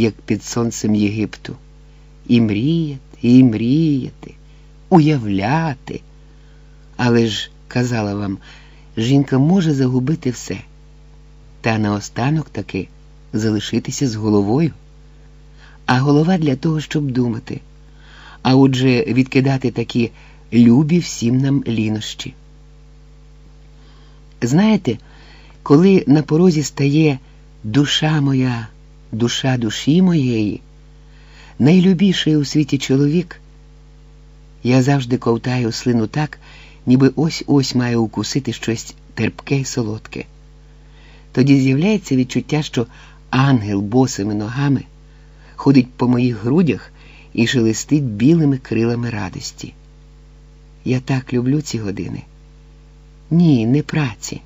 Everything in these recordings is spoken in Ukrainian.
як під сонцем Єгипту, і мріяти, і мріяти, уявляти. Але ж, казала вам, жінка може загубити все, та наостанок таки залишитися з головою. А голова для того, щоб думати, а отже, відкидати такі любі всім нам лінощі. Знаєте, коли на порозі стає душа моя, душа душі моєї, найлюбіший у світі чоловік, я завжди ковтаю слину так, ніби ось ось має укусити щось терпке й солодке. Тоді з'являється відчуття, що ангел босими ногами ходить по моїх грудях і шелестить білими крилами радості. Я так люблю ці години. Ні, не праці,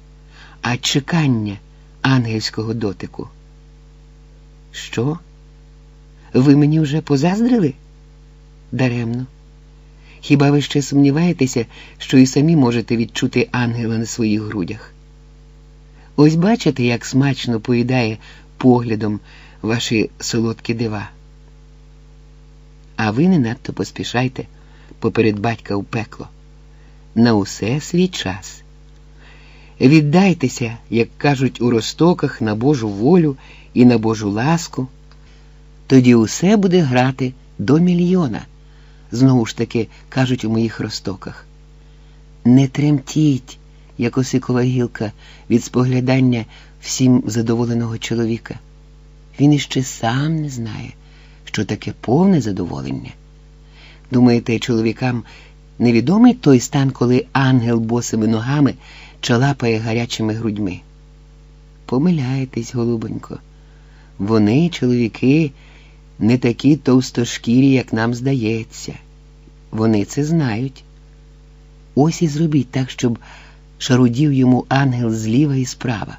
а чекання ангельського дотику. Що? Ви мені вже позаздрили? Даремно. Хіба ви ще сумніваєтеся, що і самі можете відчути ангела на своїх грудях? Ось бачите, як смачно поїдає поглядом ваші солодкі дива. А ви не надто поспішайте поперед батька у пекло. На усе свій час. Віддайтеся, як кажуть у ростоках, на Божу волю і на Божу ласку. Тоді усе буде грати до мільйона, знову ж таки кажуть у моїх ростоках. Не тремтіть, як осикова гілка, від споглядання всім задоволеного чоловіка. Він іще сам не знає, що таке повне задоволення. Думаєте, чоловікам невідомий той стан, коли ангел босими ногами чалапає гарячими грудьми? Помиляєтесь, голубонько. Вони, чоловіки, не такі товстошкірі, як нам здається. Вони це знають. Ось і зробіть так, щоб шарудів йому ангел зліва і справа,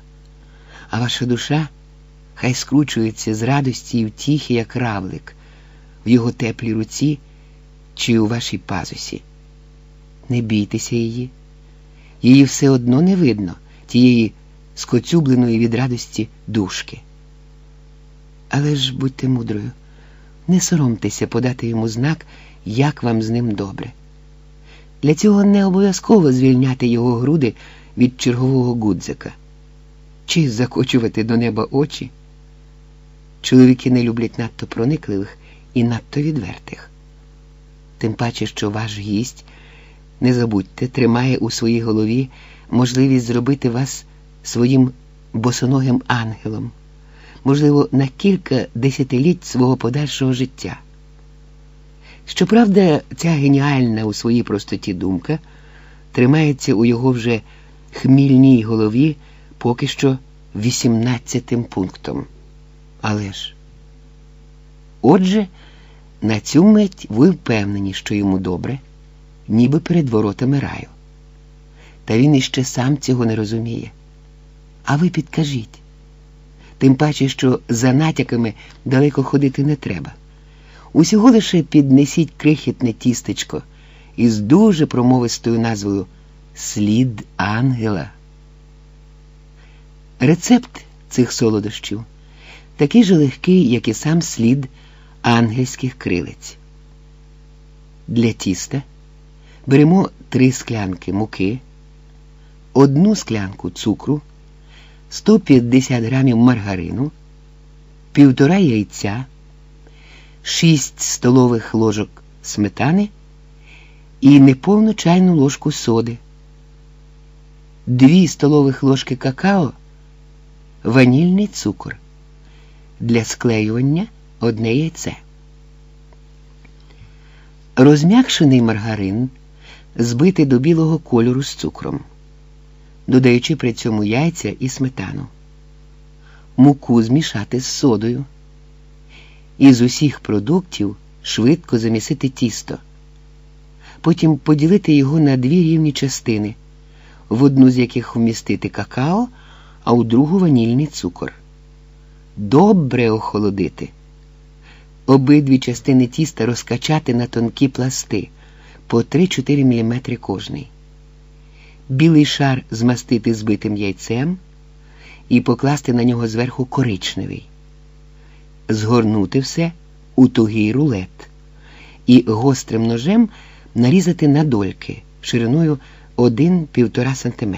а ваша душа хай скручується з радості і втіхи, як равлик, в його теплій руці чи у вашій пазусі. Не бійтеся її, її все одно не видно, тієї скоцюбленої від радості душки. Але ж будьте мудрою, не соромтеся подати йому знак, як вам з ним добре. Для цього не обов'язково звільняти його груди від чергового гудзика чи закочувати до неба очі. Чоловіки не люблять надто проникливих і надто відвертих. Тим паче, що ваш гість, не забудьте, тримає у своїй голові можливість зробити вас своїм босоногим ангелом, можливо, на кілька десятиліть свого подальшого життя. Щоправда, ця геніальна у своїй простоті думка тримається у його вже хмільній голові поки що вісімнадцятим пунктом. Але ж, отже, на цю мить ви впевнені, що йому добре, ніби перед воротами раю. Та він іще сам цього не розуміє. А ви підкажіть. Тим паче, що за натяками далеко ходити не треба. Усього лише піднесіть крихітне тістечко із дуже промовистою назвою Слід ангела. Рецепт цих солодощів такий же легкий, як і сам слід ангельських крилець. Для тіста беремо три склянки муки, одну склянку цукру, 150 грамів маргарину, півтора яйця, 6 столових ложок сметани і неповну чайну ложку соди, 2 столових ложки какао, ванільний цукор. Для склеювання одне яйце. Розм'якшений маргарин збити до білого кольору з цукром, додаючи при цьому яйця і сметану, муку змішати з содою. Із усіх продуктів швидко замісити тісто, потім поділити його на дві рівні частини, в одну з яких вмістити какао, а у другу ванільний цукор. Добре охолодити. Обидві частини тіста розкачати на тонкі пласти по 3-4 мм кожний. Білий шар змастити збитим яйцем і покласти на нього зверху коричневий. згорнути все у тугий рулет і гострим ножем нарізати на дольки шириною 1-1,5 см.